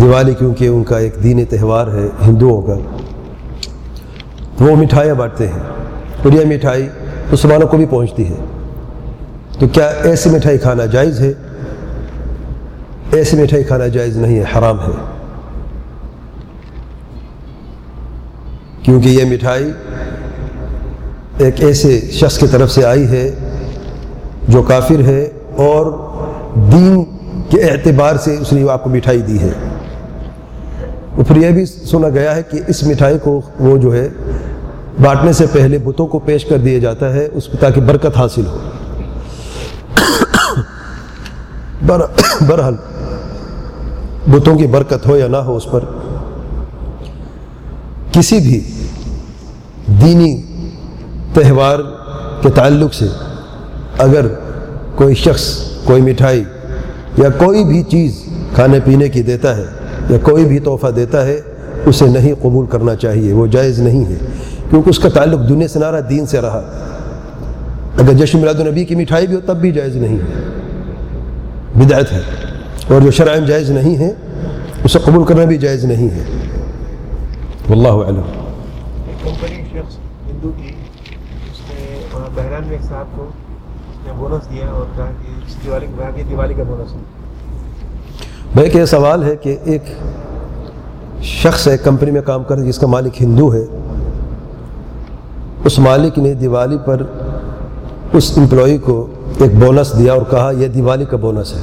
دیوالی کیونکہ ان کا ایک دینی تہوار ہے، ہندوؤں کا۔ تو وہ مٹھائیاں بانٹتے ہیں اور یہ مٹھائی مسلمانوں کو بھی پہنچتی ہے۔ تو کیا ایسی مٹھائی کھانا جائز ہے؟ ایسی مٹھائی کھانا جائز نہیں ہے، حرام ہے۔ کیونکہ یہ مٹھائی ایک ایسے شخص کی طرف سے آئی ہے جو کافر ہے اور دین کے اعتبار سے اس نے آپ کو مٹھائی دی ہے۔ اور پھر یہ بھی سنا گیا ہے کہ اس مٹھائی کو وہ جو ہے بانٹنے سے پہلے بتوں کو پیش کر دیا جاتا ہے، اس تاکہ برکت حاصل ہو۔ برحال بتوں کی برکت ہو یا نہ ہو اس پر، کسی بھی دینی تہوار کے تعلق سے اگر کوئی شخص، کوئی مٹھائی یا کوئی بھی چیز کھانے پینے کی دیتا ہے یا کوئی بھی تحفہ دیتا ہے، اسے نہیں قبول کرنا چاہیے، وہ جائز نہیں ہے۔ کیونکہ اس کا تعلق دنیا سے نہ رہا دین سے رہا۔ اگر جشن میلاد النبی کی مٹھائی بھی ہو، تب بھی جائز نہیں ہے۔ بدعت ہے۔ اور جو شرائم جائز نہیں ہے، اسے قبول کرنا بھی جائز نہیں ہے۔ واللہ علم کمپنی شخص ہندو کی، اس نے بحران میں ایک صاحب کو اس نے بونس دیا اور کہا کہ اس دیوالی کہا کہ دیوالی کا بونس ہے۔ بھائی کہ یہ سوال ہے کہ ایک شخص ہے، کمپنی میں کام کر جس کا مالک ہندو ہے، اس مالک نے دیوالی پر اس امپلائی کو ایک بونس دیا اور کہا، یہ دیوالی کا بونس ہے۔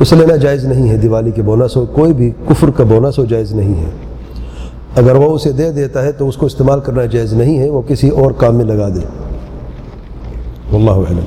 اسے لینا جائز نہیں ہے دیوالی کے بونس ہو، کوئی بھی کفر کا بونس ہو، جائز نہیں ہے۔ اگر وہ اسے دے دیتا ہے تو اس کو استعمال کرنا جائز نہیں ہے، وہ کسی اور کام میں لگا دے۔ واللہ علم